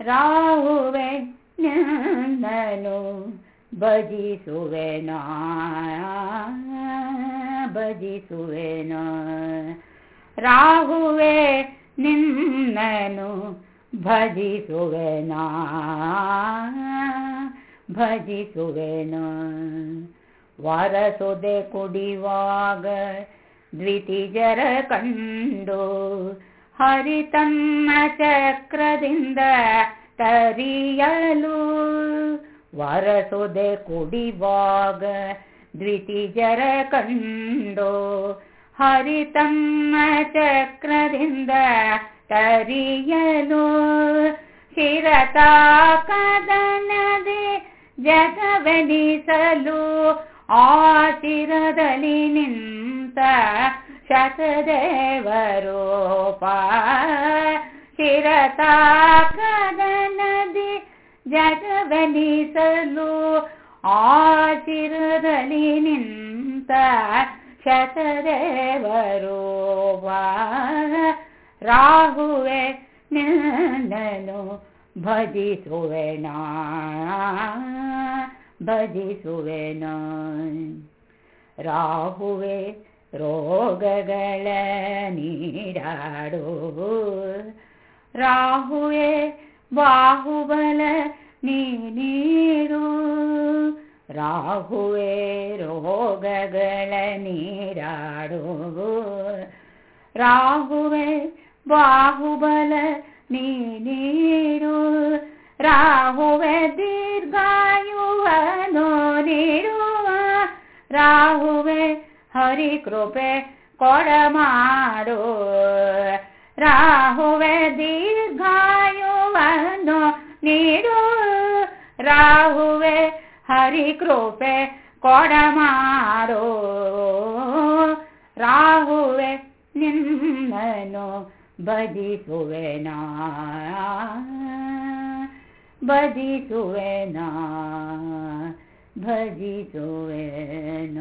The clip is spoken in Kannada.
ರಾಹುವೆ ನಿನ್ನನು ಭಜಿಸುವೆನ ಭಜಿಸುವೆನ ರಾಹುವೆ ನಿನ್ನನು ಭಜಿಸುವೆನ ಭಜಿಸುವೆನ ವರಸುದೆ ಕುಡಿವಾಗ ದ್ವಿತಿಜರ ಕಂಡು ಹರಿತನ್ನ ಚಕ್ರದಿಂದ ತರಿಯಲು. ವರಸುದೆ ಕುಡಿವಾಗ ದ್ವಿತಿಜರ ಕಂಡು. ಹರಿತಮ್ಮ ಚಕ್ರದಿಂದ ತರಿಯಲು. ಶಿರತಾಕದನದೆ ಜಗವೆನಿಸಲು. ಶಿರದಲ್ಲಿ ನಿಂತ ಶತದೇವರೋಪ ಶಿರತಾಕದನದಿ ಜಗವೆನಿಸಲು ಆಚಿರದಲ್ಲಿ ನಿಂತ ಶತದೇವರೂಪ ರಾಹುವೆ ನಿನ್ನನು ಭಜಿಸುವೆನ? ಭಜಿಸುವೆನ? ರಾಹುವೆ ರೋಗಗಳ ನೀಡಾಡು. ರಾಹುವೆ, ಬಾಹುಬಲ ನೀಡು. ರಾಹುವೆ, ರೋಗಗಳ ನೀಡಾಡು. ರಾಹುವೆ, ಬಾಹುಬಲ ನೀಡು. ರಾಹುವೆ ದೀರ್ಘಾಯುವನು ನೀಡುವ. ರಾಹುವೆ ಹರಿ ಕೃಪೆ ಕೊಡಮಾಡು ರಾಹುವೆ ದೀರ್ಘಾಯುವನ್ನು ನೀಡು. ರಾಹುವೆ ಹರಿ ಕೃಪೆ ಕೊಡಮಾಡು ರಾಹುವೆ ನಿನ್ನನು ಭಜಿಸುವೆನ ಭಜಿಸುವೆನ ಭಜಿಸುವೆನ